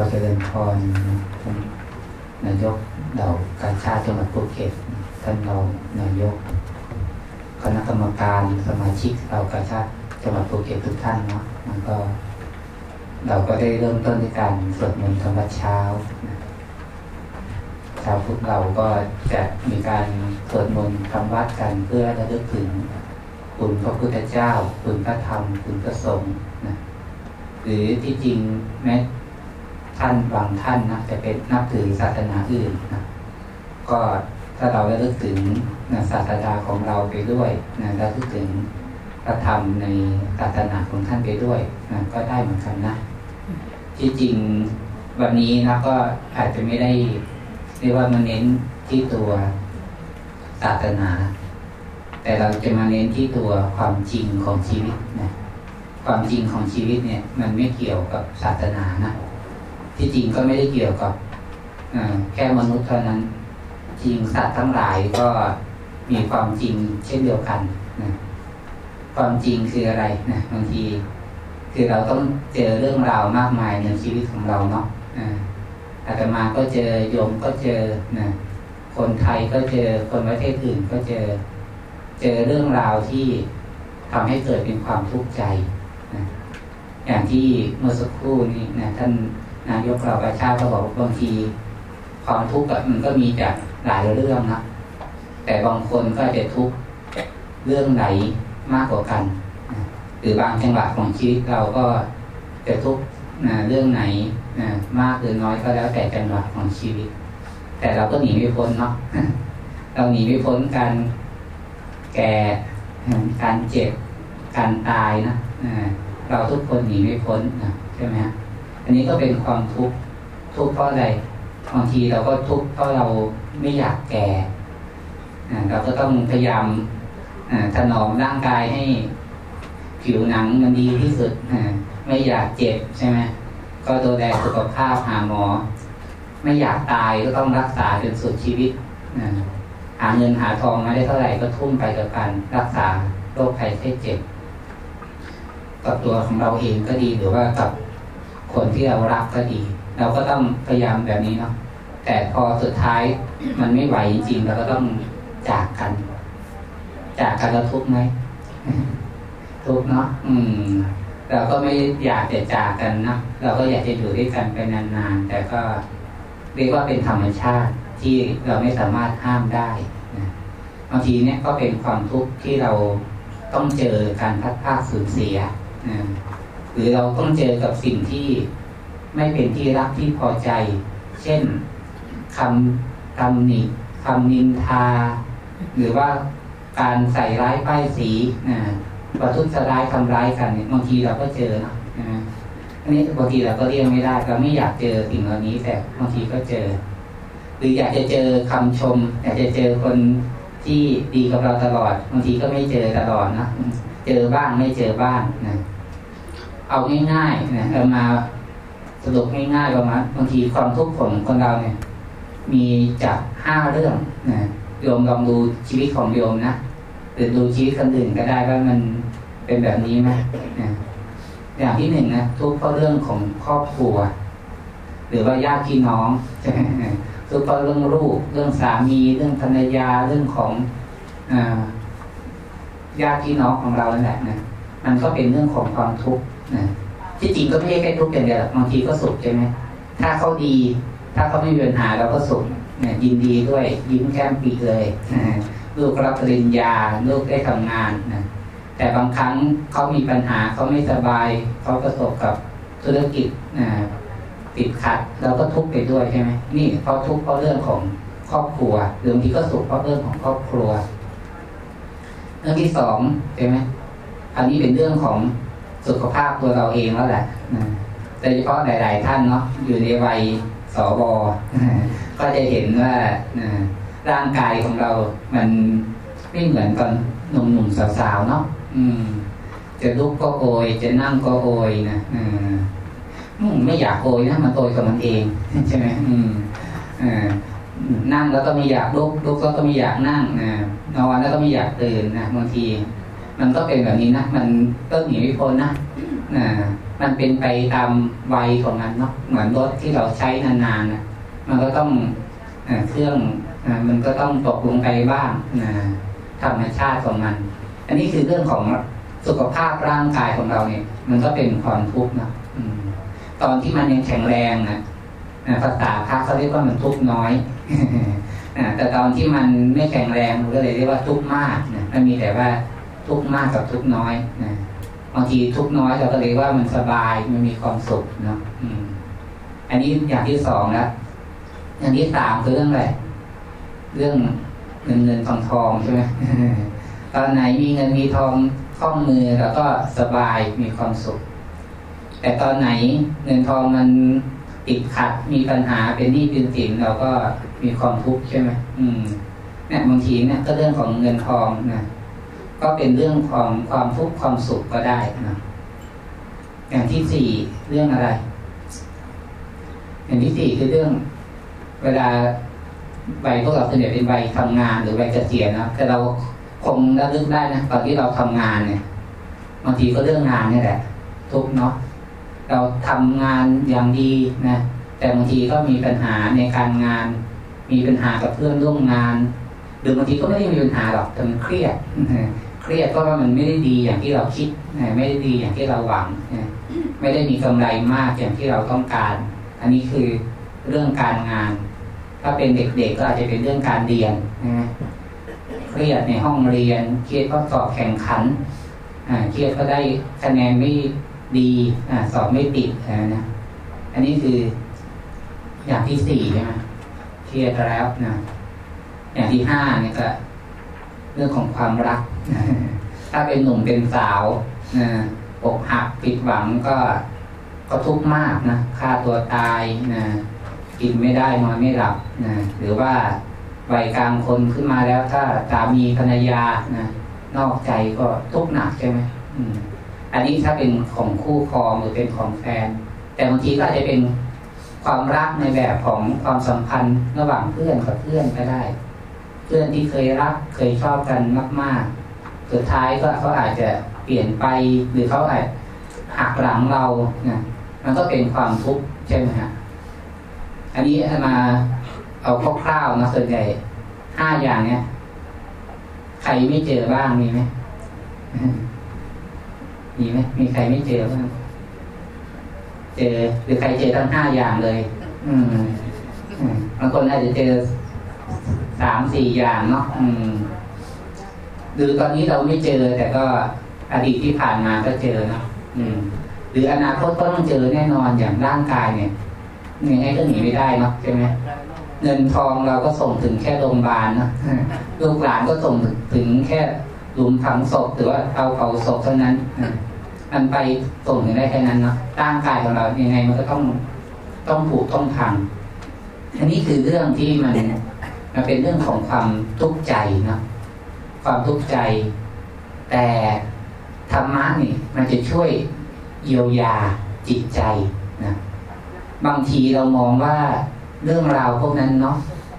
อเจริญพรนายกเหล่าการชาติจังหวัดภูเก็ตท่านรองนายก คณะกรรมการสมาชิกเหล่าการชาติจังหวัดภูเก็ตทุกท่านเนาะมันก็ เราก็ได้เริ่มต้นในการสวดมนต์ธรรมเช้าชาวพุทธเราก็จะมีการสวดมนต์ทำวัดกันเพื่อระลึกถึงคุณพระพุทธเจ้า คุณพระธรรม คุณพระสงฆ์นะหรือที่จริงแม้ ท่านบางท่านนะจะเป็นนับถือศาสนาอื่นนะก็ถ้าเราได้ลึกถึงนะศาสนาของเราไปด้วยนะแล้วลึกถึงพระธรรมในศาสนาของท่านไปด้วยนะก็ได้เหมือนกันนะ ที่จริงวันนี้นะก็อาจจะไม่ได้เรียกว่ามาเน้นที่ตัวศาสนา แต่เราจะมาเน้นที่ตัวความจริงของชีวิตนะความจริงของชีวิตเนี่ย มันไม่เกี่ยวกับศาสนานะ ที่จริงก็ไม่ได้เกี่ยวกับแค่มนุษย์เท่านั้น จริงสัตว์ทั้งหลายก็มีความจริงเช่นเดียวกันนะความจริงคืออะไรนะบางที คือเราต้องเจอเรื่องราวมากมายในชีวิตของเราเนาะอาตมาก็เจอโยมก็เจอนะคนไทยก็เจอคนประเทศอื่นก็เจอ เจอเรื่องราวที่ทำให้เกิดเป็นความทุกข์ใจนะอย่างที่เมื่อสักครู่นี้นะท่าน นายกเราประชาก็บอกบางที ความทุกข์มันก็มีจากหลายเรื่องนะแต่บางคนก็จะทุกข์เรื่องไหนมากกว่ากัน หรือบางจังหวะของชีวิตเราก็จะทุกข์เรื่องไหนมากหรือน้อยก็แล้วแต่จังหวะของชีวิต แต่เราก็หนีไม่พ้นเนาะเราหนีไม่พ้นการแก่การเจ็บการตายนะเราทุกคนหนีไม่พ้นนะใช่ไหมฮะ อันนี้ก็เป็นความทุกข์ทุกข์เพราะอะไรบางทีเราก็ทุกข์เพราะเราไม่อยากแก่เราก็ต้องพยายามถนอมร่างกายให้ผิวหนังมันดีที่สุดไม่อยากเจ็บใช่ไหมก็ดูแลสุขภาพหาหมอ ไม่อยากตายก็ต้องรักษาจนสุดชีวิตหาเงินหาทองมาได้เท่าไหร่ก็ทุ่มไปกับการรักษาโรคภัยไข้เจ็บกับตัวของเราเองก็ดีหรือว่ากับ คนที่เรารักก็ดี เราก็ต้องพยายามแบบนี้เนาะแต่พอสุดท้ายมันไม่ไหวจริงๆเราก็ต้องจากกัน จากกันแล้วทุกไหมทุกเนาะอืม เราก็ไม่อยากจะจากกันนะเราก็อยากจะอยู่ด้วยกันไปนานๆ แต่ก็เรียกว่าเป็นธรรมชาติที่เราไม่สามารถห้ามได้นะบางทีเนี่ยก็เป็นความทุกข์ที่เราต้องเจอการพัดพาสูญเสียนะ รือเราต้องเจอกับสิ่งที่ไม่เป็นที่รักที่พอใจ เช่นคำตำหนิคำนินทา หรือว่าการใส่ร้ายป้ายสีนะประทุษร้ายทำร้ายกันเนี่ยบางทีเราก็เจอนะอันนี้บางทีเราก็เรียกไม่ได้เราไม่อยากเจอสิ่งเหล่านี้ แต่บางทีก็เจอ หรืออยากจะเจอคำชม อยากจะเจอคนที่ดีกับเราตลอด บางทีก็ไม่เจอตลอดนะเจอบ้างไม่เจอบ้างนะ เอาง่ายๆนะเอามาสรุปง่ายๆประมาณบางทีความทุกข์ของคนเราเนี่ย มีจากห้าเรื่องนะโยมลองดูชีวิตของโยมนะหรือดูชีวิตคนอื่นก็ได้ว่ามันเป็นแบบนี้ไหมอย่างที่หนึ่งนะทุกข์เพราะเรื่องของครอบครัว หรือว่าญาติพี่น้องทุกข์เพราะเรื่องลูกเรื่องสามีเรื่องภรรยาเรื่องของญาติพี่น้องของเราแหละนะมันก็เป็นเรื่องของความทุกข์ นะที่จริงก็ไม่ใช่แค่ทุกข์อย่างเดียวบางทีก็สุขใช่ไหมถ้าเขาดี ถ้าเขาไม่มีปัญหาเราก็สุขเนี่ยยินดีด้วยยิ้มแก้มปีเลยลูกรับปริญญาลูกได้ทำงานนะแต่บางครั้งเขามีปัญหาเขาไม่สบาย เขาประสบกับธุรกิจติดขัดเราก็ทุกข์ไปด้วยใช่ไหมนี่เขาทุกข์เพราะเรื่องของครอบครัวหรือบางทีก็สุขเพราะเรื่องของครอบครัว เรื่องที่สองใช่ไหมอันนี้เป็นเรื่องของ สุขภาพตัวเราเองแล้วแหละโดยเฉพาะหลาย ๆ ท่านเนาะอยู่ในวัยสบอก็จะเห็นว่าร่างกายของเรามันไม่เหมือนตอนหนุ่มๆสาวๆเนาะอืมจะลุกก็โอย จะนั่งก็โอยนะอืมไม่อยากโอยนะมันโอยกับมันเองใช่ไหมอืมอ่านั่งแล้วก็ไม่อยากลุกลุกแล้วก็ไม่อยากนั่งนอนแล้วก็ไม่อยากตื่นนะบางที มันก็เป็นแบบนี้นะ มันก็หนีไม่พ้นนะนะมันเป็นไปตามวัยของมันเนาะเหมือนรถที่เราใช้นานๆนะมันก็ต้องเครื่องอมันก็ต้องตกลงไปบ้างนะธรรมชาติของมัน อันนี้คือเรื่องของสุขภาพร่างกายของเราเนี่ย มันก็เป็นความทุกข์นะตอนที่มันยังแข็งแรงนะภาษาพระเขาเรียกว่ามันทุกข์น้อยแต่ตอนที่มันไม่แข็งแรงก็เลยเรียกว่าทุกข์มากนะมันมีแต่ว่า ทุกมากกับทุกน้อยนะบางทีทุกน้อยเราก็เลยว่ามันสบายมันมีความสุขเนาะอันนี้อย่างที่สองแล้วอย่างที่สามคือเรื่องอะไรเรื่องเงินเงินทองทองใช่ไหมตอนไหนมีเงินมีทองคล่องมือแล้วก็สบายมีความสุข แต่ตอนไหนเงินทองมันติดขัดมีปัญหาเป็นหนี้เป็นสินเราก็มีความทุกข์ใช่ไหมอืมเนี่ยบางทีเนี่ยก็เรื่องของเงินทองนะ ก็เป็นเรื่องของความทุกข์ความสุขก็ได้นะอย่างที่สี่เรื่องอะไร อย่างที่สี่คือเรื่อง เวลาใบพวกเราส่วนใหญ่เป็นใบทำงานหรือใบเกษียณนะแต่เราคงระลึกได้นะตอนที่เราทำงานเนี่ยบางทีก็เรื่องงานนี่แหละ ทุกเนาะเราทำงานอย่างดีนะแต่บางทีก็มีปัญหาในการงาน มีปัญหากับเพื่อนร่วมงาน หรือบางทีก็ไม่ได้มีปัญหาหรอกแต่มันเครียด เครียดเพราะว่ามันไม่ได้ดีอย่างที่เราคิดไม่ได้ดีอย่างที่เราหวังไม่ได้มีกำไรมากอย่างที่เราต้องการ อันนี้คือเรื่องการงาน ถ้าเป็นเด็กๆก็อาจจะเป็นเรื่องการเรียนนะเครียดในห้องเรียน เครียดเพราะสอบแข่งขันเครียดก็ได้คะแนนไม่ดีอสอบไม่ติดนะอันนี้คืออย่างที่สี่ใช่ไหมเครียดแล้วนะอย่างที่ห้าเนี่ยก็ เรื่องของความรัก ถ้าเป็นหนุ่มเป็นสาวนะอกหักผิดหวังก็ก็ทุกข์มากนะฆ่าตัวตายนะกินไม่ได้นอนไม่หลับนะหรือว่าวัยกลางคนขึ้นมาแล้ว ถ้าสามีภรรยานะนอกใจก็ทุกข์หนักใช่ไหมอันนี้ถ้าเป็นของคู่ครองหรือเป็นของแฟน แต่บางทีก็อาจจะเป็นความรักในแบบของความสัมพันธ์ระหว่างเพื่อนกับเพื่อนก็ได้ เพื่อนที่เคยรักเคยชอบกันมาก ๆ สุดท้ายก็เขาอาจจะเปลี่ยนไปหรือเขาอาจหักหลังเรานะมันก็เป็นความทุกข์ใช่ไหมฮะอันนี้มาเอาคร่าวๆนะส่วนใหญ่ห้าอย่างเนี้ยใครไม่เจอบ้างมีไหมมีไหมมีใครไม่เจอบ้างเจอหรือใครเจอทั้งห้าอย่างเลย อืมบางคนอาจจะเจอสามสี่อย่างเนาะอืม รือตอนนี้เราไม่เจอแต่ก็อดีตที่ผ่านมาก็เจอเนาะอืม หรืออนาคตก็ต้องเจอแน่นอนอย่างร่างกายเนี่ยยังไงก็หนีไม่ได้เนาะใช่ไหมเงินทองเราก็ส่งถึงแค่โรงพยาบาลนะลูกหลานก็ส่งถึงแค่หลุมฝังศพหรือว่าเอาเผาศพเท่านั้นมันไปส่งถึงได้แค่นั้นเนาะร่างกายของเรายังไงมันก็ต้องต้องผูกต้องพังอันนี้คือเรื่องที่มันมันเป็นเรื่องของความทุกข์ใจเนาะ ความทุกข์ใจ แต่ธรรมะนี่มันจะช่วยเยียวยาจิตใจนะบางทีเรามองว่าเรื่องราวพวกนั้นเนาะ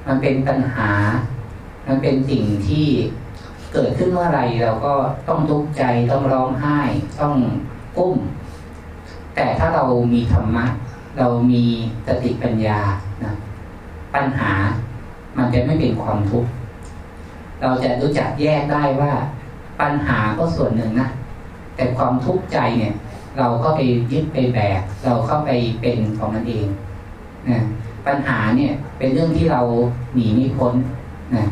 มันเป็นปัญหา มันเป็นสิ่งที่เกิดขึ้นเมื่อไรเราก็ต้องทุกข์ใจต้องร้องไห้ ต้องกุ้ม แต่ถ้าเรามีธรรมะ เรามีสติปัญญานะปัญหามันจะไม่เป็นความทุกข์ เราจะรู้จักแยกได้ว่าปัญหาก็ส่วนหนึ่งนะ แต่ความทุกข์ใจเนี่ย เราก็ไปยึดไปแบก เราเข้าไปเป็นของมันเองนะปัญหาเนี่ยเป็นเรื่องที่เราหนีไม่พ้นนะ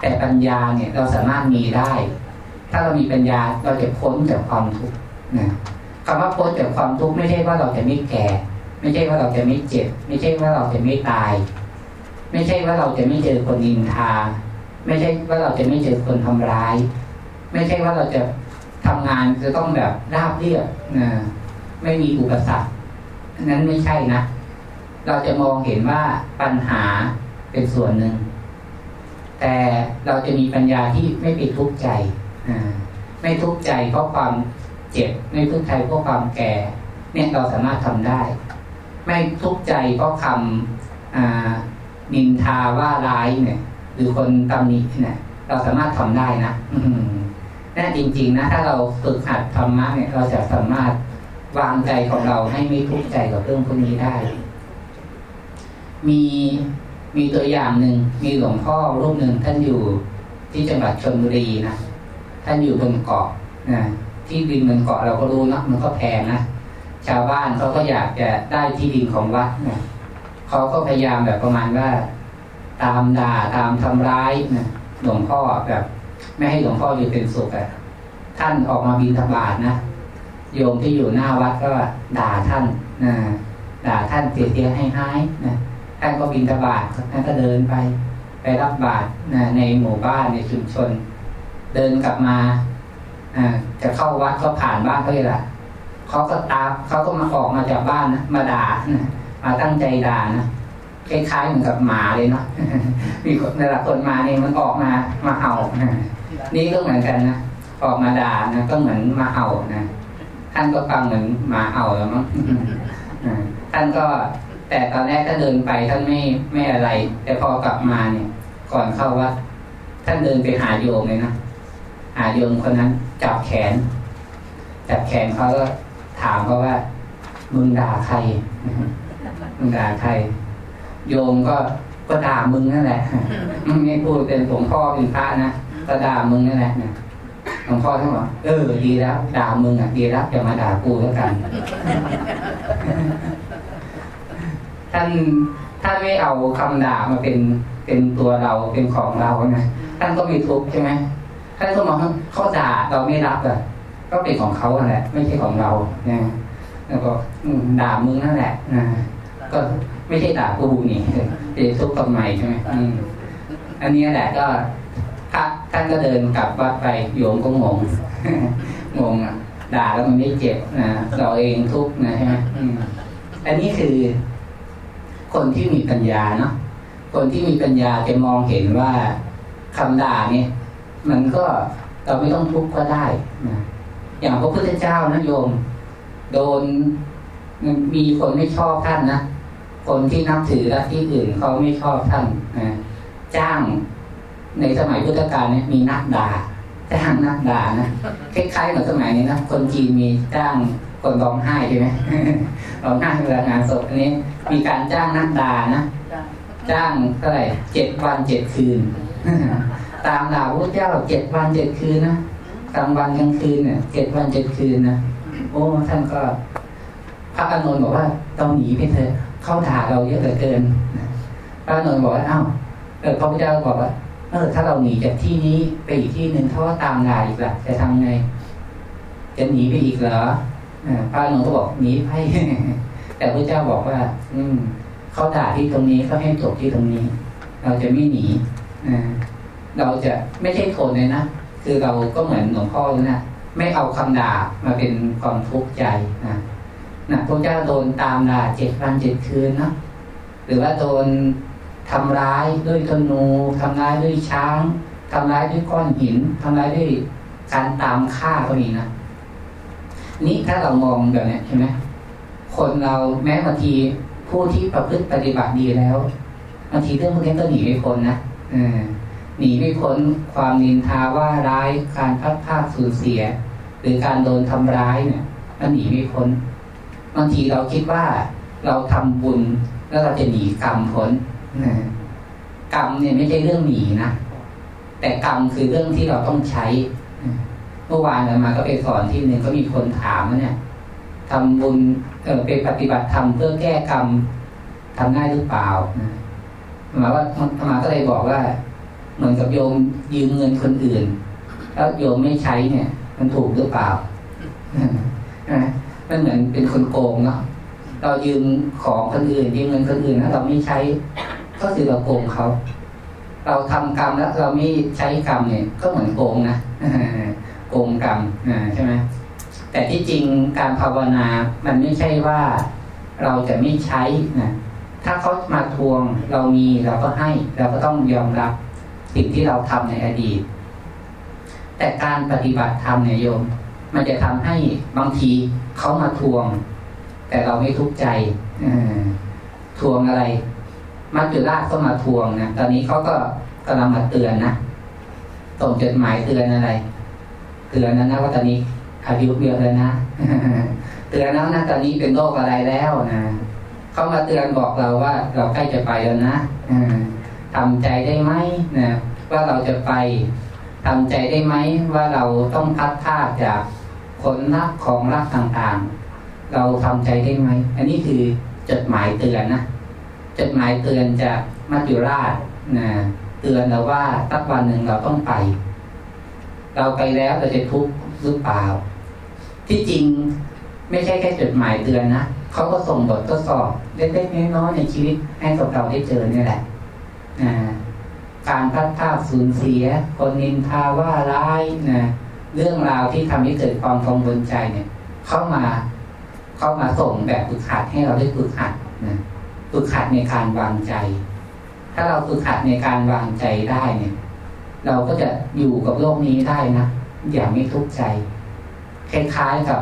แต่ปัญญาเนี่ยเราสามารถมีได้ ถ้าเรามีปัญญาเราจะพ้นจากความทุกข์นะคำว่าพ้นจากความทุกข์ไม่ใช่ว่าเราจะไม่แก่ ไม่ใช่ว่าเราจะไม่เจ็บ ไม่ใช่ว่าเราจะไม่ตาย ไม่ใช่ว่าเราจะไม่เจอคนนินทา ไม่ใช่ว่าเราจะไม่เจอคนทำร้าย ไม่ใช่ว่าเราจะทำงานจะต้องแบบราบเรียบนะไม่มีอุปสรรคนั้นไม่ใช่นะ เราจะมองเห็นว่าปัญหาเป็นส่วนหนึ่ง แต่เราจะมีปัญญาที่ไม่ไปทุกข์ใจไม่ทุกข์ใจเพราะความเจ็บ ไม่ทุกข์ใจเพราะความแก่ เนี่ยเราสามารถทำได้ ไม่ทุกข์ใจเพราะคำนินทาว่าร้ายเนี่ย หรือคนตำหนิเนี่ยเราสามารถทำได้นะนั่นจริง ๆ นะ ถ้าเราฝึกหัดธรรมะเนี่ย เราจะสามารถวางใจของเราให้ไม่ทุกข์ใจกับเรื่องพวกนี้ได้ มีมีตัวอย่างหนึ่งมีหลวงพ่อรูปหนึ่งท่านอยู่ที่จังหวัดชนบุรีนะท่านอยู่บนเกาะนะที่ดินบนเกาะเราก็รู้นะมันก็แพงนะชาวบ้านเขาก็อยากจะได้ที่ดินของวัดนะเขาก็พยายามแบบประมาณว่า ตามด่าตามทำร้ายนะหลวงพ่อแบบ ไม่ให้หลวงพ่ออยู่เป็นสุขอะท่านออกมาบินธบาตนะโยมที่อยู่หน้าวัดก็ด่าท่านนะด่าท่านเสียๆให้หายนะท่านก็บินธบาตท่านก็เดินไป ไปรับบาตรนะในหมู่บ้านในชุมชน เดินกลับมาจะเข้าวัดก็ผ่านบ้านเขาเลยละเขาก็ตามเขาก็มาออกมาจากบ้านนะมาด่านะมาตั้งใจด่านะ คล้ายๆเหมือนกับหมาเลยเนาะมีคนในละคนมาเนี่ยมันออกมามาเห่านี่ก็เหมือนกันนะออกมาด่านะก็เหมือนมาเห่านะท่านก็ฟังเหมือนหมาเห่าแล้วมั้งท่านก็แต่ตอนแรกถ้าเดินไปท่านไม่ไม่อะไร แต่พอกลับมาเนี่ย ก่อนเข้าวัดท่านเดินไปหาโยมเลยนะหาโยมคนนั้นจับแขน จับแขนเขาก็ถามเขาว่า มึงด่าใครมึงด่าใคร โยมก็ก็ด่ามึงนั่นแหละมึงไม่พูดเป็นหลวงพ่อเป็นพระนะก็ด่ามึงนั่นแหละหลวงพ่อท่านบอกเออดีแล้วด่ามึงอะดีแล้วอย่ามาด่ากูแล้วกัน ท่านท่านไม่เอาคำด่ามาเป็นเป็นตัวเราเป็นของเรานะท่านก็มีทุกข์ใช่ไหมท่านก็มองเขาด่าเราไม่รับอะก็เป็นของเขาแหละ ไม่ใช่ของเราเนี่ยแล้วก็ด่ามึงนั่นแหละนะก็ ไม่ใช่ด่ากูนี่จะทุกข์กับใหม่ใช่ไหมอันนี้แหละก็พระท่านก็เดินกลับวัดไปโยมก็งงงงอะด่าแล้วมันไม่เจ็บนะเราเองทุกข์นะใช่ไหมอันนี้คือคนที่มีปัญญาเนาะคนที่มีปัญญาจะมองเห็นว่าคำด่าเนี่ย มันก็เราไม่ต้องทุกข์ก็ได้นะอย่างพระพุทธเจ้านะโยม โดนมีคนไม่ชอบท่านนะ คนที่นับถือและที่อื่นเขาไม่ชอบท่านนะจ้างในสมัยพุทธกาลเนี่ยมีนักด่าจ้างนักด่านะคล้ายๆเหมือนสมัยนี้นะคนจีนมีจ้างคนร้องไห้ใช่ไหมร้องไห้เวลางานศพอันนี้ มีการจ้างนักด่านะจ้างเท่าไหร่เจ็ดวันเจ็ดคืน ตามด่าพระเจ้าเจ็ดวันเจ็ดคืนนะกลางวันกลางคืนเนี่ยเจ็ดวันเจ็ดคืนนะโอ้ท่านก็พระอานนท์บอกว่าต้องหนีไปเถอะ เข้าด่าเราเยอะเหลือเกินพระอนนท์บอกว่าอ้าวเออพระพุทธเจ้าบอกว่าเออถ้าเราหนีจากที่นี้ไปอีกที่หนึ่งเขาตามด่าอีกล่ะจะทำไง จะหนีไปอีกเหรอพระอนนท์ก็บอกหนีไปแต่พระเจ้าบอกว่า อืมเขาด่าที่ตรงนี้เขาให้จบที่ตรงนี้ เราจะไม่หนีเราจะไม่ใช่ทนเลยนะคือเราก็เหมือนหลวงพ่อเลยนะไม่เอาคำด่ามาเป็นความทุกข์ใจนะ นะพระเจ้าโดนตามด่าเจ็ดวันเจ็ดคืนนะหรือว่าโดนทำร้ายด้วยธนูทำร้ายด้วยช้างทำร้ายด้วยก้อนหินทำร้ายด้วยการตามฆ่าก็มีนะนี่ถ้าเรามองแบบนี้ใช่ไหมคนเราแม้บางทีผู้ที่ประพฤติปฏิบัติดีแล้วบางทีเรื่องพวกนี้ก็หนีไม่พ้นนะหนีไม่พ้นความนินทาว่าร้ายการพัดพาสูญเสีย หรือการโดนทำร้ายเนี่ยมันหนีไม่พ้น บางทีเราคิดว่าเราทำบุญแล้วเราจะหนีกรรมพ้นกรรมเนี่ยไม่ใช่เรื่องหนีนะแต่กรรมคือเรื่องที่เราต้องใช้เมื่อวานมาก็ไปสอนที่หนึ่งก็มีคนถามว่าเนี่ยทำบุญเออไปปฏิบัติธรรมเพื่อแก้กรรมทำได้หรือเปล่าหมายว่าธรรมาก็เลยบอกว่า เหมือนกับโยมยืมเงินคนอื่น แล้วโยมไม่ใช้เนี่ย มันถูกหรือเปล่า มันเหมือนเป็นคนโกงเนาะเรายืมของคนอื่นยืมเงินคนอื่นแล้วเราไม่ใช้ก็คือเราโกงเขา เราทำกรรมแล้วเราไม่ใช้กรรมเนี่ย ก็เหมือนโกงนะโกงกรรมใช่ไหมแต่ที่จริงการภาวนา มันไม่ใช่ว่าเราจะไม่ใช้นะถ้าเขามาทวงเรามีเราก็ให้ เราก็ต้องยอมรับสิ่งที่เราทำในอดีต แต่การปฏิบัติธรรมเนี่ยโยม มันจะทำให้บางทีเขามาทวง แต่เราไม่ทุกข์ใจทวงอะไรมัจจุราชก็มาทวงนะตอนนี้เขาก็กำลังมาเตือนนะส่งจดหมายเตือนอะไร เตือนนะนะว่าตอนนี้อายุเยอะแล้วนะเตือนแล้วนะตอนนี้เป็นโรคอะไรแล้วนะเขามาเตือนบอกเราว่า เราใกล้จะไปแล้วนะทำใจได้ไหมนะว่าเราจะไปทำใจได้ไหมว่าเราต้องพัดพาจาก คนรักของรักต่างๆ เราทำใจได้ไหม อันนี้คือจดหมายเตือนนะจดหมายเตือนจากมัจจุราชนะเตือนเราว่าตักวันหนึ่งเราต้องไป เราไปแล้วเราจะทุกข์หรือเปล่า ที่จริงไม่ใช่แค่จดหมายเตือนนะเขาก็ส่งบททดสอบเล็กๆน้อยๆในชีวิตให้กับเราได้เจอเนี่ยแหละการพัดภาพสูญเสีย คนนินทาว่าร้ายนะ เรื่องราวที่ทำให้เกิดความกังวลใจเนี่ย เข้ามาเข้ามาส่งแบบฝึกหัดให้เราได้ฝึกหัดนะฝึกหัดในการวางใจ ถ้าเราฝึกหัดในการวางใจได้เนี่ย เราก็จะอยู่กับโลกนี้ได้นะอย่างไม่ทุกข์ใจ คล้ายๆกับ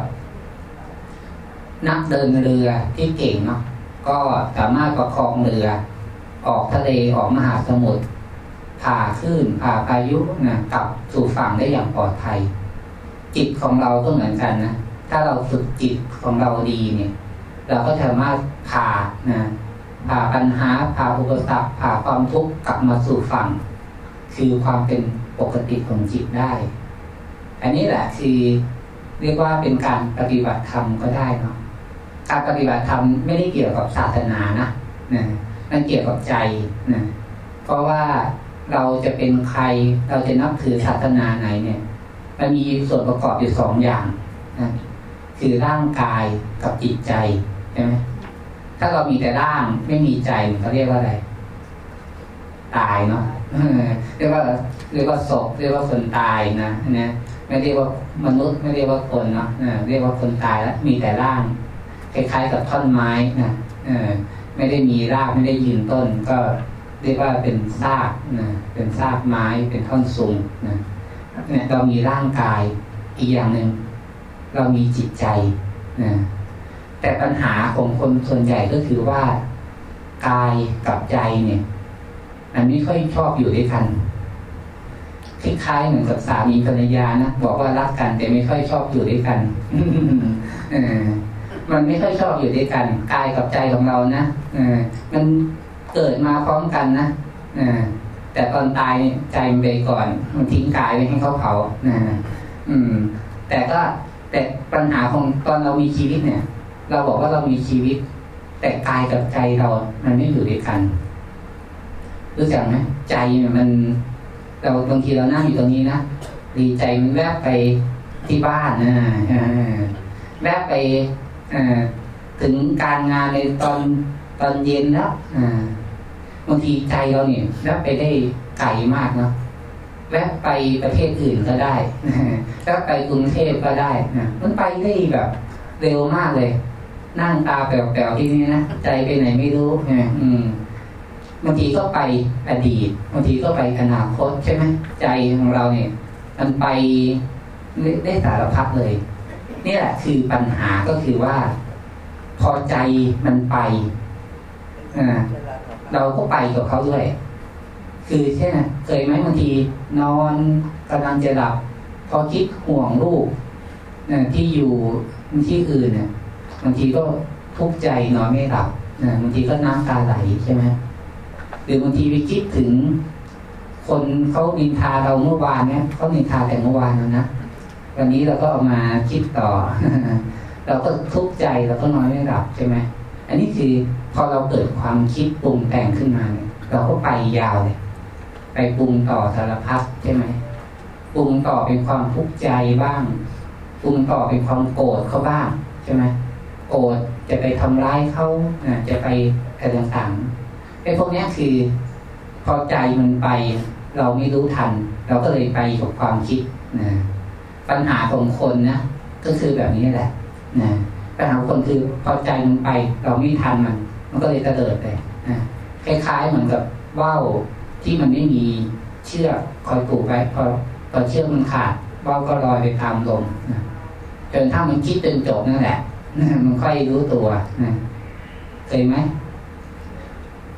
นักเดินเรือที่เก่งเนาะก็สามารถประคองเรือ ออกทะเลออกมหาสมุทรผ่าคลื่นผ่าพายุนะกลับสู่ฝั่งได้อย่างปลอดภัย จิตของเราก็เหมือนกันนะถ้าเราฝึกจิตของเราดีเนี่ย เราก็สามารถผ่านะผ่าปัญหาผ่าอุปสรรคผ่าความทุกข์กลับมาสู่ฝั่ง คือความเป็นปกติของจิตได้ อันนี้แหละคือเรียกว่าเป็นการปฏิบัติธรรมก็ได้เนาะการปฏิบัติธรรมไม่ได้เกี่ยวกับศาสนานะนะมันเกี่ยวกับใจนะเพราะว่าเราจะเป็นใครเราจะนับถือศาสนาไหนเนี่ย มันมีส่วนประกอบอยู่สองอย่างนะคือร่างกายกับจิตใจใช่ไหมถ้าเรามีแต่ร่างไม่มีใจเขาเรียกว่าอะไร ตายเนาะเรียกว่าเรียกว่าศพเรียกว่าคนตายนะนะไม่เรียกว่ามนุษย์ไม่เรียกว่าคนเนาะเรียกว่าคนตายแล้วมีแต่ร่าง คล้ายๆกับท่อนไม้นะไม่ได้มีรากไม่ได้ยืนต้น ก็เรียกว่าเป็นซากนะเป็นซากไม้เป็นท่อนสูงนะ เนี่ยเรามีร่างกายอีกอย่างหนึ่งเรามีจิตใจนะแต่ปัญหาของคนส่วนใหญ่ก็คือว่ากายกับใจเนี่ยมันไม่ค่อยชอบอยู่ด้วยกันคล้ายๆเหมือนกับสามีภรรยานะบอกว่ารักกัน แต่ไม่ค่อยชอบอยู่ด้วยกันอมันไม่ค่อยชอบอยู่ด้วยกันกายกับใจของเรานะอมันเกิดมาพร้อมกันนะอ แต่ตอนตายใจมันไปก่อนมันทิ้งกายไปให้เขาเผาอืม แต่ก็แต่ปัญหาของตอนเรามีชีวิตเนี่ย เราบอกว่าเรามีชีวิต แต่กายกับใจเรา มันไม่อยู่ด้วยกัน รู้จักไหมใจมัน เราบางทีเรานั่งอยู่ตรงนี้นะดีใจมันแวบไปที่บ้านนะแวบไปถึงการงานในตอนตอนเย็นแล้ว บางทีใจเราเนี่ยแวบไปได้ไกลมากเนาะแวบไปประเทศอื่นก็ได้แวไปกรุงเทพก็ได้นะมันไปได้แบบเร็วมากเลย นั่งตาแป๋วๆที่นี่นะใจไปไหนไม่รู้นะอืมบางทีก็ไปอดีตบางทีก็ไปอนาคตใช่ไหมใจของเราเนี่ย มันไปได้สารพัดเลย นี่แหละคือปัญหาก็คือว่า พอใจมันไปอ่า เราก็ไปกับเขาด้วย คือเช่นเคยไหมบางทีนอนกำลังจะหลับ พอคิดห่วงลูกที่อยู่ที่อื่นเนี่ยบางทีก็ทุกข์ใจนอนไม่หลับบางทีก็น้ำตาไหลใช่ไหมหรือบางทีไปคิดถึง คนเขานินทาเราเมื่อวานเนี่ยเขานินทาแต่เมื่อวานแล้วนะวันนี้เราก็เอามาคิดต่อ เราก็ทุกข์ใจเราก็นอนไม่หลับใช่ไหม อันนี้คือพอเราเกิดความคิดปรุงแต่งขึ้นมาเนี่ยเราก็ไปยาวเลย ไปปรุงต่อสารพัดใช่ไหมปรุงต่อเป็นความทุกข์ใจบ้างปรุงต่อเป็นความโกรธเขาบ้างใช่ไหมโกรธจะไปทำร้ายเขาจะไปอะไรต่างๆไอ้พวกนี้คือพอใจมันไป เราไม่รู้ทัน เราก็เลยไปกับความคิดนะปัญหาของคนนะก็คือแบบนี้แหละนะ ปัญหาคนคือพอใจมันไป เราไม่ทันมัน มันก็เลยกระเดิดไปนะคล้ายๆเหมือนกับว่าวที่มันไม่มีเชือกคอยปูกไว้พอพอเชือกมันขาดว่าวก็ลอยไปตามลมนะจนถ้ามันคิดจนจบนั่นแหละมันค่อยรู้ตัวนะเคยไหม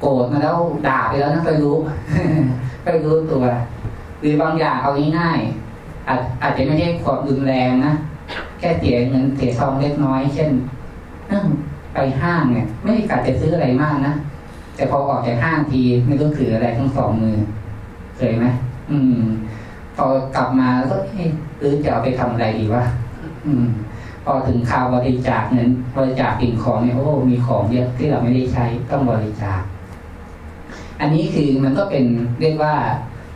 โกรธมาแล้วด่าไปแล้วนั่นก็รู้ก็รู้ตัว หรือบางอย่างเอาง่ายๆอาจอาจจะไม่ใช่ความรุนแรงนะ ค่เสียเงินเสียทองเล็กน้อย เช่นไปห้างเนี่ย ไม่ได้กะจะซื้ออะไรมากนะแต่พอออกจากห้างทีไม่รู้ถืออะไรทั้งสองมือเคยไหมอืม พอกลับมาแล้วก็เออจะเอาไปทำอะไรดีวะอืม พอถึงข่าวบริจาคเงินบริจาคสิ่งของเนี่ยโอ้มีของเยอะที่เราไม่ได้ใช้ต้องบริจาค อันนี้คือมันก็เป็นเรียกว่า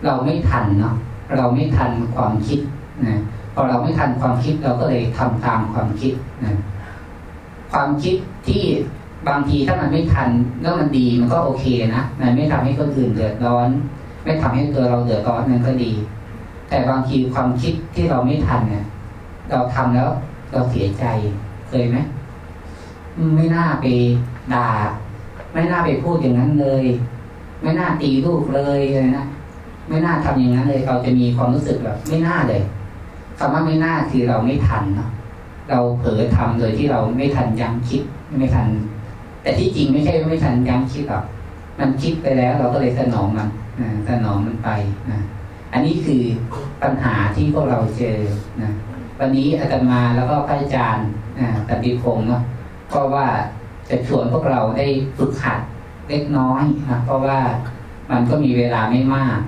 เราไม่ทันเนาะเราไม่ทันความคิดนะ อเราไม่ทันความคิดเราก็เลยทำตามความคิดนะความคิดที่บางทีถ้ามันไม่ทันแล้วมันดีมันก็โอเคนะมันไม่ทำให้คนอื่นเดือดร้อน ไม่ทำให้ตัวเราเดือดร้อนนั่นก็ดี แต่บางทีความคิดที่เราไม่ทันเนี่ย เราทำแล้วเราเสียใจเคยไหมไม่น่าไปด่า ไม่น่าไปพูดอย่างนั้นเลย ไม่น่าตีลูกเลยเลยนะไม่น่าทำอย่างนั้นเลย เราจะมีความรู้สึกแบบ ไม่น่าเลย คำว่าไม่น่าคือเราไม่ทันเนาะเราเผลอทำโดยที่เราไม่ทันยั้งคิดไม่ทัน แต่ที่จริงไม่ใช่ไม่ทันยั้งคิดหรอกมันคิดไปแล้ว เราก็เลยสนองมันสนองมันไปนะอันนี้คือปัญหาที่พวกเราเจอนะวันนี้อาจารย์มาแล้วก็พระอาจารย์ตันติพงศ์เนาะก็ว่าจะชวนพวกเราได้ฝึกหัดเล็กน้อยนะเพราะว่ามันก็มีเวลาไม่มาก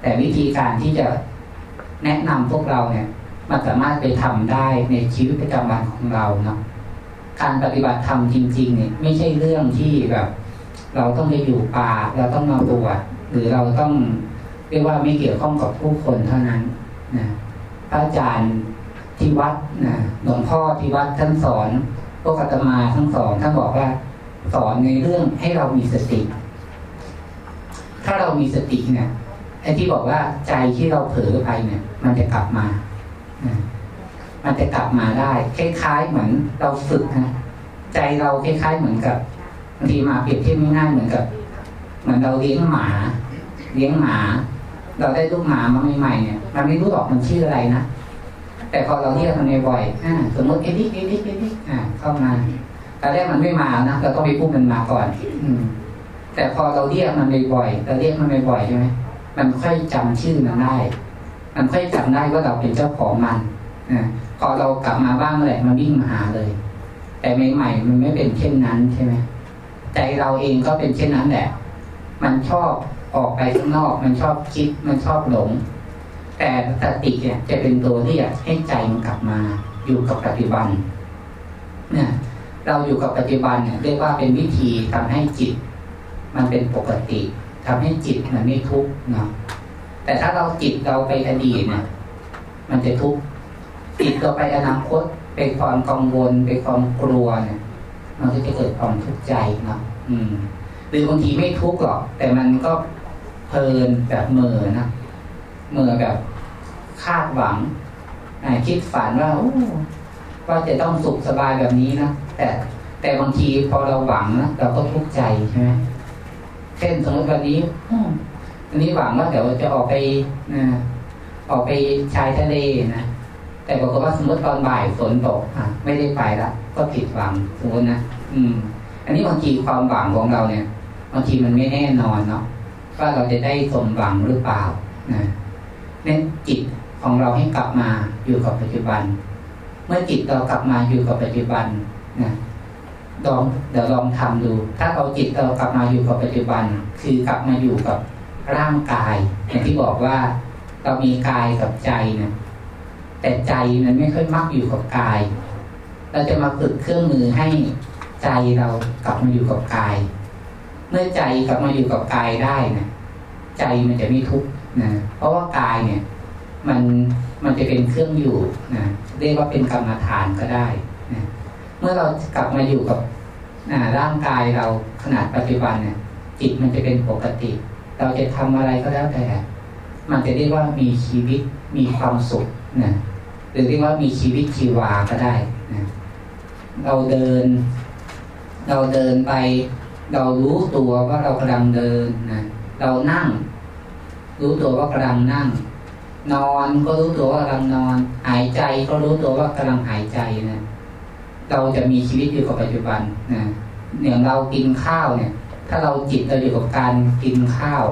แต่วิธีการที่จะแนะนำพวกเราเนี่ย มันสามารถไปทำได้ในชีวิตประจำวันของเราเนาะการปฏิบัติธรรมจริง ๆ เนี่ย ไม่ใช่เรื่องที่แบบ เราต้องไปอยู่ป่า เราต้องมาบวชหรือเราต้องเรียกว่าไม่เกี่ยวข้องกับผู้คนเท่านั้นนะพระอาจารย์ที่วัดนะหลวงพ่อที่วัดท่านสอนพวกอาตมาทั้งสอนท่านบอกว่าสอนในเรื่องให้เรามีสติ ถ้าเรามีสติเนี่ยไอ้ที่บอกว่าใจที่เราเผลอไปเนี่ย มันจะกลับมา มันจะกลับมาได้ คล้ายๆเหมือนเราฝึกนะใจเราคล้ายๆเหมือนกับบางทีมาเปรียบเทียบง่ายๆเหมือนกับ เหมือนเราเลี้ยงหมา เลี้ยงหมา เราได้ลูกหมามาใหม่ๆเนี่ยมันไม่รู้หรอกมันชื่ออะไรนะแต่พอเราเรียกมันบ่อยอ่าสมมติเอ็ดิเอ็ดิเอ็ดิอ่าเข้ามาตอนแรกมันไม่มานะเราต้องไปพูดมันมาก่อน อืม แต่พอเราเรียกมันบ่อยเราเรียกมันบ่อยใช่ไหมมันค่อยจำชื่อมันได้ มันค่อยจำได้ว่าเราเป็นเจ้าของมันอพอเรากลับมาบ้างแหละมันวิ่งมาหาเลย แต่ใหม่ๆมันไม่เป็นเช่นนั้นใช่ไหมใจเราเองก็เป็นเช่นนั้นแหละ มันชอบออกไปข้างนอก มันชอบคิด มันชอบหลง แต่สติเนี่ยจะเป็นตัวที่อยากให้ใจมันกลับมา อยู่กับปัจจุบันเนี่ยเราอยู่กับปัจจุบันเนี่ยเรียกว่าเป็นวิธีทำให้จิต มันเป็นปกติทำให้จิตมันไม่ทุกข์เนาะ แต่ถ้าเราจิตเราไปอดีตเนี่ยมันจะทุกข์จิตเราไปอนาคตไปความกังวลไปความกลัวเนี่ยมันก็จะเกิดความทุกข์ใจเนาะอืม หรือบางทีไม่ทุกข์หรอก แต่มันก็เพลินแบบเมื่อนะเมื่อแบบคาดหวังคิดฝันว่าว่าจะต้องสุขสบายแบบนี้นะแต่แต่บางทีพอเราหวังนะเราก็ทุกข์ใจใช่ไหมเช่นสมมติวันนี้อั นนี้หวังว่าเดี๋ยวจะออกไปนะออกไปชายทะเลนะแต่บอกว่าสมมติตอนบ่ายฝนตกอะไม่ได้ไปละก็ผิดหวังสมมตินะอืม อันนี้บางทีความหวังของเราเนี่ยบางทีมันไม่แน่นอนเนาะว่าเราจะได้สมหวังหรือเปล่านะเน้นจิตของเราให้กลับมาอยู่กับปัจจุบัน เมื่อจิตเรากลับมาอยู่กับปัจจุบันนะลองเดี๋ยวลองทำดู ถ้าเอาจิตเรากลับมาอยู่กับปัจจุบัน คือกลับมาอยู่กับ ร่างกายอย่างที่บอกว่าเรามีกายกับใจนี่ยแต่ใจมันไม่ค่อยมักอยู่กับกาย เราจะมาฝึกเครื่องมือให้ใจเรากลับมาอยู่กับกาย เมื่อใจกลับมาอยู่กับกายได้นะใจมันจะไม่ทุกข์นะเพราะว่ากายเนี่ย มันมันจะเป็นเครื่องอยู่นะเรียกว่าเป็นกรรมฐานก็ได้นะเมื่อเรากลับมาอยู่กับร่างกายเราขนาดปัจจุบันเนี่ยจิตมันจะเป็นปกติ เราจะทำอะไรก็แล้วแต่ มันจะเรียกว่ามีชีวิตมีความสุขนะหรือเรียกว่ามีชีวิตชีวาก็ได้นะเราเดิน เราเดินไป เรารู้ตัวว่าเรากำลังเดินนะเรานั่ง รู้ตัวว่ากำลังนั่ง นอนก็รู้ตัวว่ากำลังนอน หายใจก็รู้ตัวว่ากำลังหายใจนะเราจะมีชีวิตอยู่กับปัจจุบันนะอย่างเรากินข้าวเนี่ย ถ้าเราจิตเราอยู่กับการกินข้าว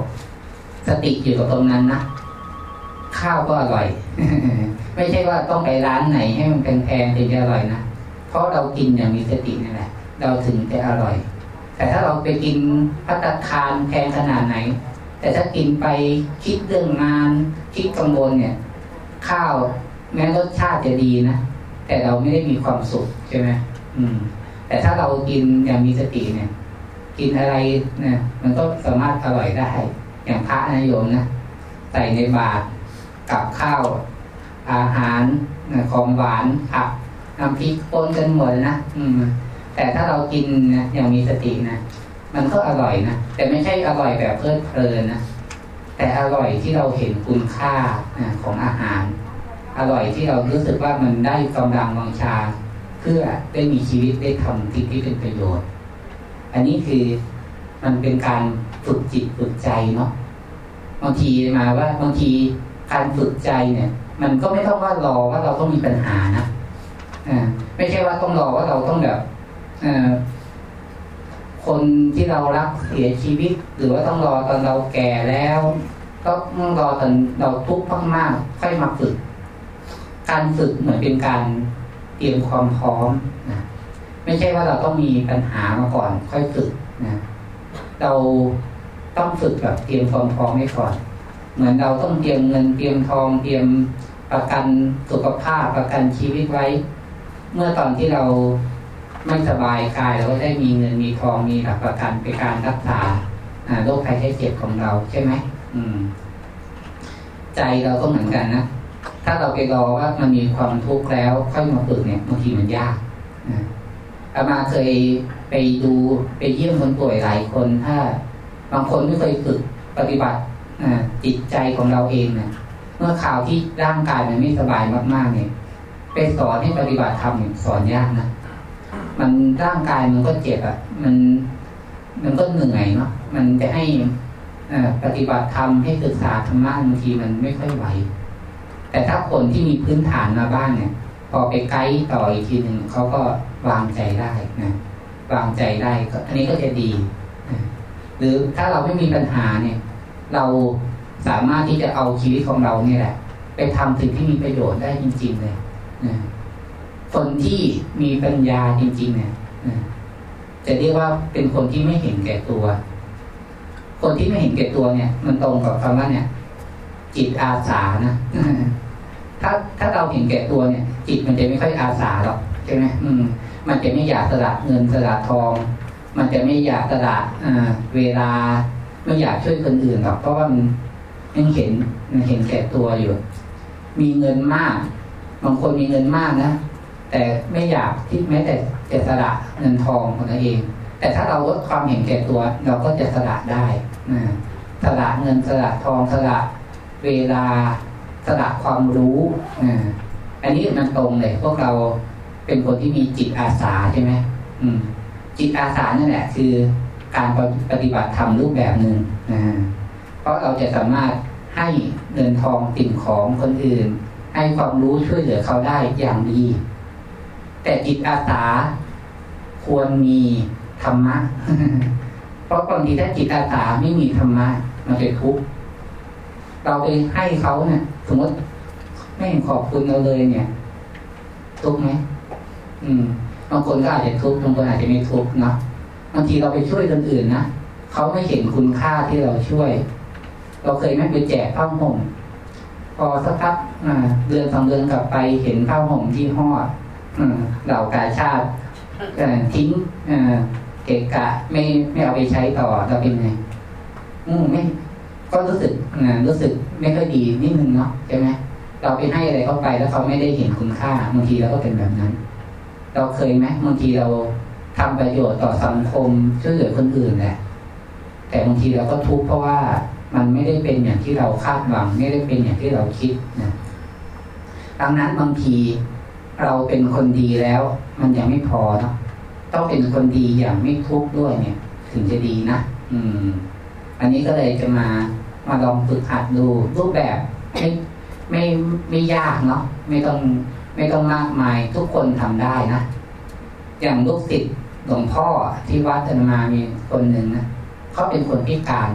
สติอยู่กับตรงนั้นนะข้าวก็อร่อย ไม่ใช่ว่าต้องไปร้านไหนให้มันแพงๆถึงจะอร่อยนะเพราะเรากินอย่างมีสตินี่แหละ เราถึงจะอร่อย แต่ถ้าเราไปกินพัตคารแพงขนาดไหน แต่ถ้ากินไปคิดเรื่องงานคิดกังวลเนี่ย ข้าวแม้รสชาติจะดีนะแต่เราไม่ได้มีความสุขใช่ไหมอืม แต่ถ้าเรากินอย่างมีสติเนี่ย กินอะไรนี่ยมันก็สามารถอร่อยได้ อย่างพระนายโยมนะใส่ในบาตรกับข้าว อาหารของหวานผักน้ำพริกปนกันหมดนะอืม แต่ถ้าเรากินนะอย่างมีสตินะมันก็อร่อยนะแต่ไม่ใช่อร่อยแบบเพลิดเพลินนะแต่อร่อยที่เราเห็นคุณค่าของอาหาร อร่อยที่เรารู้สึกว่ามันได้กำลังวังชา เพื่อได้มีชีวิตได้ทำสิ่งที่เป็นประโยชน์ อันนี้คือมันเป็นการฝึกจิตฝึกใจเนาะบางทีมาว่าบางทีการฝึกใจเนี่ย มันก็ไม่ต้องว่ารอว่าเราต้องมีปัญหานะอ่าไม่ใช่ว่าต้องรอว่าเราต้องแบบคนที่เรารักเสียชีวิต หรือว่าต้องรอตอนเราแก่แล้วก็ต้องรอตอนเราทุกข์มากๆค่อยมาฝึก การฝึกเหมือนเป็นการเตรียมความพร้อมนะ ไม่ใช่ว่าเราต้องมีปัญหามาก่อน ค่อยฝึกนะเราต้องฝึกแบบเตรียมความพร้อมไว้ก่อน เหมือนเราต้องเตรียมเงินเตรียมทองเตรียมประกันสุขภาพประกันชีวิตไว้ เมื่อตอนที่เราไม่สบายกายเราก็ได้มีเงินมีทองมีหลักประกันไปการรักษาโรคภัยไข้เจ็บของเราใช่ไหมอืม ใจเราก็เหมือนกันนะถ้าเราไปรอว่ามันมีความทุกข์แล้ว ค่อยมาฝึกเนี่ยบางทีมันยากนะ อามาเคยไปดูไปเยี่ยมคนป่วยหลายคนถ้า บางคนไม่เคยฝึกปฏิบัติจิตใจของเราเองเนะเมื่อข่าวที่ร่างกายมันไม่สบายมากๆเนี่ยไปสอนให้ปฏิบัติธรรมสอนยากนะมันร่างกายมันก็เจ็บอะ มันมันก็เหนื่อยเนาะมันจะให้ปฏิบัติธรรมให้ศึกษาธรรมะบางทีมันไม่ค่อยไหวแต่ถ้าคนที่มีพื้นฐานมาบ้างเนี่ย อไปไกด์ต่ออีกทีหนึ่งเขาก็วางใจได้นะวางใจได้ก็อันนี้ก็จะดีหรือถ้าเราไม่มีปัญหาเนี่ย เราสามารถที่จะเอาชีวิตของเราเนี่ยแหละ ไปทำสิ่งที่มีประโยชน์ได้จริง ๆ เลยนะคนที่มีปัญญาจริง ๆ เนี่ยจะเรียกว่าเป็นคนที่ไม่เห็นแก่ตัว คนที่ไม่เห็นแก่ตัวเนี่ย มันตรงกับคำว่าเนี่ย จิตอาสานะถ้าถ้าเราเห็นแก่ตัวเนี่ย จิตมันจะไม่ค่อยอาสาหรอกใช่ไหมอืม มันจะไม่อยากสละเงินสละทอง มันจะไม่อยากสละเวลา ไม่อยากช่วยคนอื่นหรอกเพราะว่ามันยังเห็นมันเห็นแก่ตัวอยู่ มีเงินมาก บางคนมีเงินมากนะแต่ไม่อยากที่แม้แต่จะสละเงินทองของตัวเอง แต่ถ้าเราลดความเห็นแก่ตัว เราก็จะสละได้นะสละเงินสละทองสละเวลาสละความรู้นะ อันนี้มันตรงเลยพวกเราเป็นคนที่มีจิตอาสาใช่ไหมมจิตอาสานั่นแหละ คือการปฏิบัติธรรมรูปแบบหนึ่งนะเพราะเราจะสามารถให้เงินทองสิ่งของคนอื่น ให้ความรู้ช่วยเหลือเขาได้อย่างดี แต่จิตอาสาควรมีธรรมะ เพราะบางทีถ้าจิตอาสาไม่มีธรรมะมันจะทุกข์เราไปให้เขาเนี่ยสมมติ ไม่ขอบคุณเราเลยเนี่ย ทุกไหมอืมบางคนก็อาจจะทุกบางคนอาจจะไม่ทุกเนาะบางทีเราไปช่วยคนอื่นนะเขาไม่เห็นคุณค่าที่เราช่วย เราเคยไม่ไปแจกผ้าห่มพอสักพักเดือนสองเดือนกลับไปเห็นผ้าห่มที่ห่อเหล่ากาชาติทิ้งเกะกะไม่ไม่เอาไปใช้ต่อเราเป็นไงอืมไม่ ก็รู้สึกรู้สึกไม่ค่อยดีนิดนึงเนาะใช่ไหม เราไปให้อะไรเข้าไปแล้วเขาไม่ได้เห็นคุณค่าบางทีเราก็เป็นแบบนั้น เราเคยไหมบางทีเราทำประโยชน์ต่อสังคมช่วยเหลือคนอื่นแหละแต่บางทีเราก็ทุกข์เพราะว่ามันไม่ได้เป็นอย่างที่เราคาดหวัง ไม่ได้เป็นอย่างที่เราคิดนะดังนั้นบางทีเราเป็นคนดีแล้ว มันยังไม่พอเนาะต้องเป็นคนดีอย่างไม่ทุกข์ด้วยเนี่ย ถึงจะดีนะอืม อันนี้ก็เลยจะมามาลองฝึกหัดดูรูปแบบ ไม่ไม่ยากเนาะไม่ต้องไม่ต้องมากมายทุกคนทำได้นะ อย่างลูกศิษย์หลวงพ่อที่วัดธนมามีคนหนึ่งนะเขาเป็นคนพิการ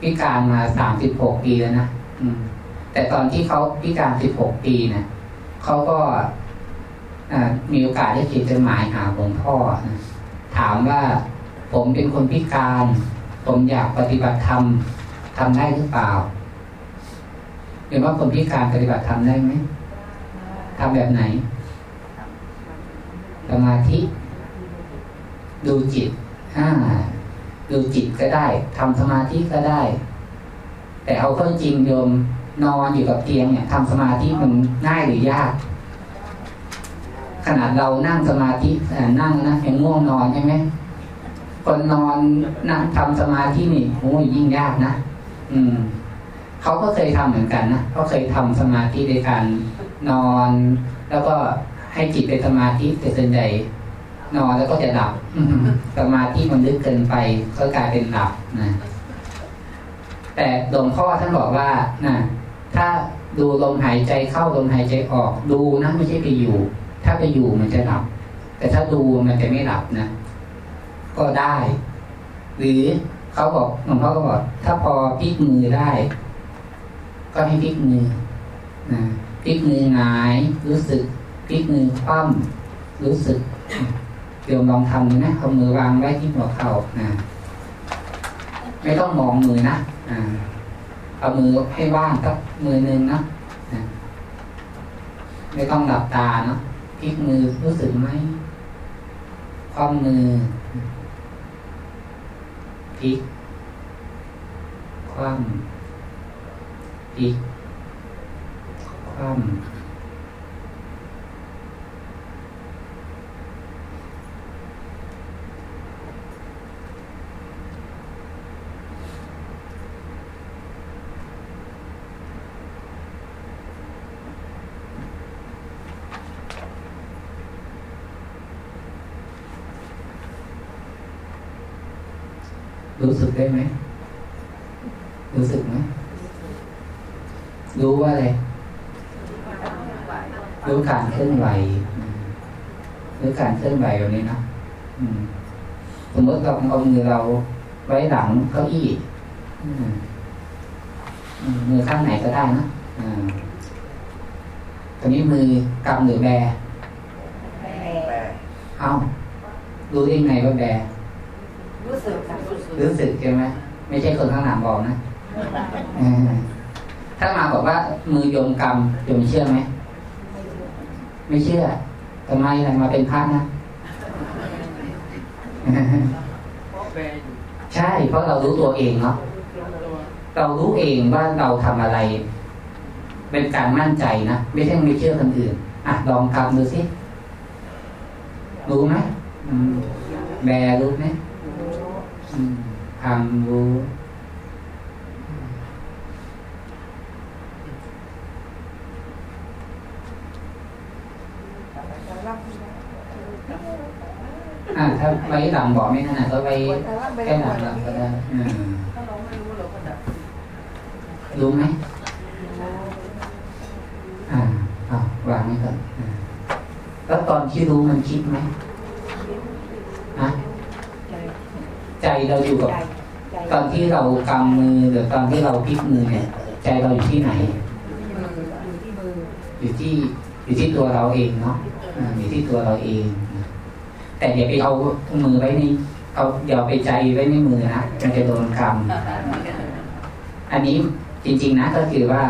พิการมาสามสิบหกปีแล้วนะอืม แต่ตอนที่เขาพิการสิบหกปีเนะี่ยเขาก็มีโอกาสได้เขียนจดหมายหาหลวงพ่อถามว่าผมเป็นคนพิการ ผมอยากปฏิบัติธรรมทำได้หรือเปล่า เห็นว่าคนพิการปฏิบัติธรรมได้ไหมทำแบบไหนสมาธิ ดูจิตอ่าดูจิตก็ได้ทำสมาธิก็ได้ แต่เอาเข้าจริงโยมนอนอยู่กับเตียงเนี่ยทำสมาธิมันง่ายหรือยาก ขนาดเรานั่งสมาธินั่งนะยังง่วงนอนใช่ไหมคนนอนนั่งทำสมาธินี่โอ้ยยิ่งยากนะอืม เขาก็เคยทำเหมือนกันนะเขาเคยทำสมาธิในการนอน แล้วก็ให้จิตเป็นสมาธิแต่ส่วนใหญ่นอนแล้วก็จะหลับสมาธิมันลึกเกินไปก็กลายเป็นหลับนะแต่หลวงพ่อท่านบอกว่านะถ้าดูลมหายใจเข้าลมหายใจออก ดูนะไม่ใช่ไปอยู่ ถ้าไปอยู่มันจะหลับ แต่ถ้าดูมันจะไม่หลับนะก็ได้ หรือเขาบอกหลวงพ่อก็บอกถ้าพอพลิกมือได้ ก็ให้พลิกมือนะพลิกมือหงาย รู้สึกพลิกมือคว่ำรู้สึกเดี๋ยวลองทำดูนะเอามือวางไว้ที่หัวเข่านะไม่ต้องมองมือนะอ่าเอามือให้ว่างสักมือหนึ่งนะไม่ต้องหลับตาเนาะพลิกมือรู้สึกไหมคว่ำมือพลิกคว่ำ พลิกคว่ำรู้สึกได้ไหม รู้สึกไหม รู้ว่าอะไรรู้การเคลื่อนไหวรู้การเคลื่อนไหวแบบนี้นะสมมติเราเอามือเราไว้หลังเก้าอี้มือข้างไหนก็ได้นะตอนนี้มือกำหรือแบเอ้า รู้ได้ไงว่าแบรู้สึกรู้สึกใช่ไหมไม่ใช่คนข้างหลังบอกนะ ถ้ามาบอกว่ามือยมกรรมยมเชื่อไหมไม่เชื่อทำไมอะไรมาเป็นพระนะใช่เพราะเรารู้ตัวเองเนาะเรารู้เองว่าเราทำอะไร เป็นการมั่นใจนะไม่ใช่ไม่เชื่อคนอื่นอะลองทำดูสิรู้ไหมแบรู้ไหมทำรู้ อ่าถ้าไว้หลังบอกไม่ถนัดก็ไว้แค่หลังหลังก็ได้รู้ไหมอ่าอ่าวางไว้ก่อนแล้วตอนที่รู้มันคิดไหมฮะใจเราอยู่กับ ตอนที่เรากำมือหรือตอนที่เราพลิกมือเนี่ย ใจเราอยู่ที่ไหนอยู่ที่อยู่ที่ตัวเราเองเนาะอยู่ที่ตัวเราเอง แต่อย่าไปเอามือไว้ในเอาอย่าไปใจไว้ในมือนะมันจะโดนกรรมอันนี้จริง ๆ นะก็คือว่า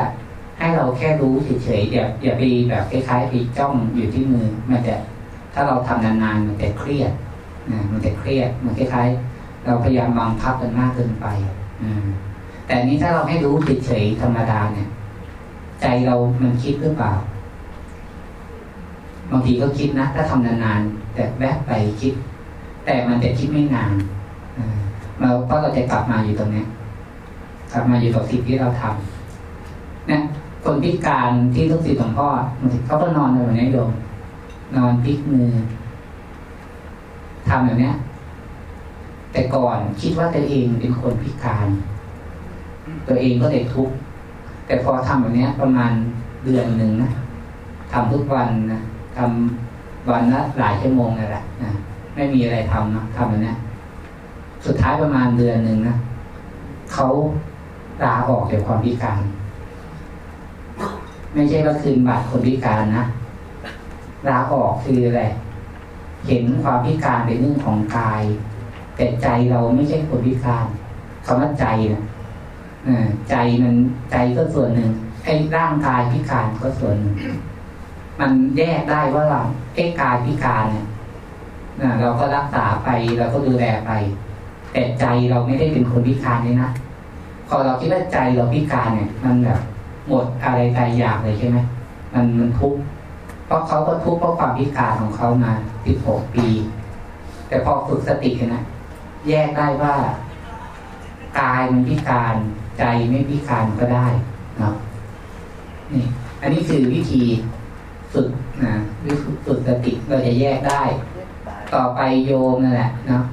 ให้เราแค่รู้เฉยๆอย่าอย่าไปแบบคล้ายๆไปจ้องอยู่ที่มือ มันจะถ้าเราทำนานๆมันจะเครียดนะมันจะเครียดมันคล้ายๆ เราพยายามบังคับกันมากเกินไปอืมแต่นี้ถ้าเราให้รู้เฉยๆธรรมดาเนี่ย ใจเรามันคิดหรือเปล่าบางทีก็คิดนะ ถ้าทำนาน แต่แวบไปคิด แต่มันจะคิดไม่นานเราเพราะเราจะกลับมาอยู่ตรงนี้กลับมาอยู่กับสิ่งที่เราทำเนี่ยคนพิการที่ทุกสิทธิ์ของพ่อเขาก็นอนแบบนี้โยมนอนพลิกมือทำแบบนี้แต่ก่อนคิดว่าตัวเองเป็นคนพิการ ตัวเองก็เลยทุกข์แต่พอทำแบบนี้ประมาณเดือนหนึ่งนะทำทุกวันนะทำ วันละหลายชั่วโมงเลยแหละนะไม่มีอะไรทำนะทำแบบนี้สุดท้ายประมาณเดือนหนึ่งนะเขาลาออกจากความพิการ ไม่ใช่ว่าคืนบาดคนพิการนะลาออกคืออะไรเห็นความพิการเป็นเรื่องของกาย แต่ใจเราไม่ใช่คนพิการคำว่าใจนะใจมันใจก็ส่วนหนึ่งไอ้ร่างกายพิการก็ส่วนหนึ่ง มันแยกได้ว่าเราไอ้กายพิการเนี่ยเราก็รักษาไปเราก็ดูแลไป แต่ใจเราไม่ได้เป็นคนพิการเลยนะพอเราคิดว่าใจเราพิการเนี่ย มันแบบหมดอะไรใจอยากเลยใช่ไหมมันมันทุกข์เพราะเขาก็ทุกข์เพราะความพิการของเขามาสิบหกปี แต่พอฝึกสตินะแยกได้ว่ากายมันพิการใจไม่พิการก็ได้เนาะนี่ อันนี้คือวิธีฝึกนะวิธีฝึกสติ เราจะแยกได้ ต่อไปโยมนั่นแหละเนาะ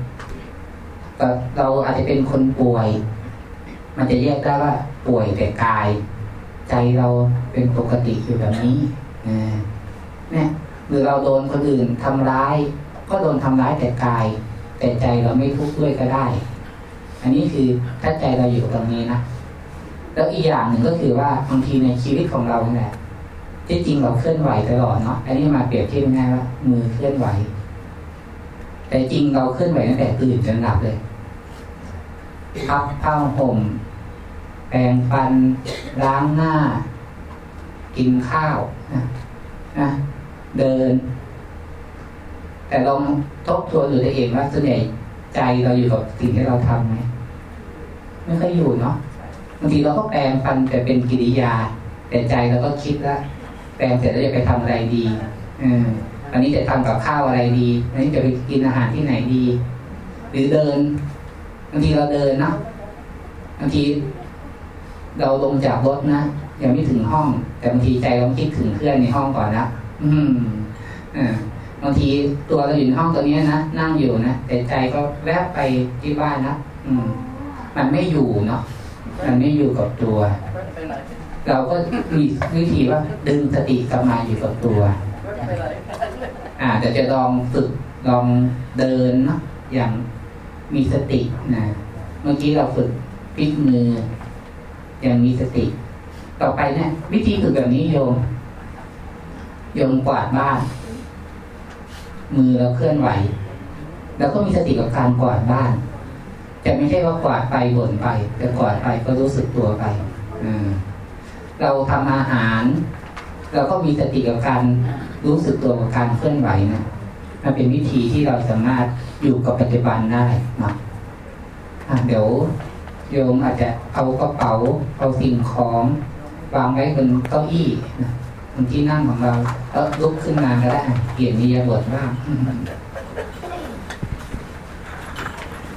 เราอาจจะเป็นคนป่วย มันจะแยกได้ว่าป่วยแต่กาย ใจเราเป็นปกติอยู่แบบนี้เนี่ยหรือเราโดนคนอื่นทำร้าย ก็โดนทำร้ายแต่กาย แต่ใจเราไม่ทุกข์ด้วยก็ได้ อันนี้คือถ้าใจเราอยู่ตรงนี้นะแล้วอีกอย่างหนึ่งก็คือว่าบางทีในชีวิตของเราเนี่ย ที่จริงเราเคลื่อนไหวตลอดเนาะอันนี้มาเปรียบเทียบง่ายว่ามือเคลื่อนไหว แต่จริงเราเคลื่อนไหวตั้งแต่ตื่นจนหลับเลยพับผ้าห่มแปรงฟัน ล้างหน้า กินข้าวนะนะเดิน แต่ลองทบทวนดูตัวเองว่าส่วนใหญ่ใจเราอยู่กับสิ่งที่เราทำไหมไม่ค่อยอยู่เนาะบางทีเราก็แปลงฟันแต่เป็นกิริยา แต่ใจเราก็คิดแล้ว ปลงเสร็จแล้วจะไปทำอะไรดีอออันนี้จะทำกับข้าวอะไรดีอันนี้จะไปกินอาหารที่ไหนดี หรือเดินบางทีเราเดินนะบางทีเราลงจากรถนะยังไม่ถึงห้อง แต่บางทีใจเราคิดถึงเพื่อนในห้องก่อนนะอืมอ่าบางทีตัวเราอยู่ในห้องตัวนี้นะนั่งอยู่นะแต่ใจก็แวบไปที่บ้านนะอืม มันไม่อยู่เนาะมันไม่อยู่กับตัว เราก็มีวิธีว่าดึงสติกลับมาอยู่กับตัวอ่าแต่จะลองฝึกลองเดินเนาะอย่างมีสตินะเมื่อกี้เราฝึกพลิกมือ อย่างมีสติ ต่อไปเนี่ยวิธีฝึกแบบนี้โยมโยมกวาดบ้าน มือเราเคลื่อนไหว แล้วก็มีสติกับการกวาดบ้านจะไม่ใช่ว่ากวาดไปบ่นไป แต่กวาดไปก็รู้สึกตัวไป เราทำอาหาร เราก็มีสติกับการรู้สึกตัวกับการเคลื่อนไหวนะมันเป็นวิธีที่เราสามารถอยู่กับปัจจุบันได้นะเดี๋ยวโยมอาจจะเอากระเป๋าเอาสิ่งของวางไว้บนเก้าอี้บนที่นั่งของเราแล้วลุกขึ้นมาก็ได้เปลี่ยนนิยบทบ้าง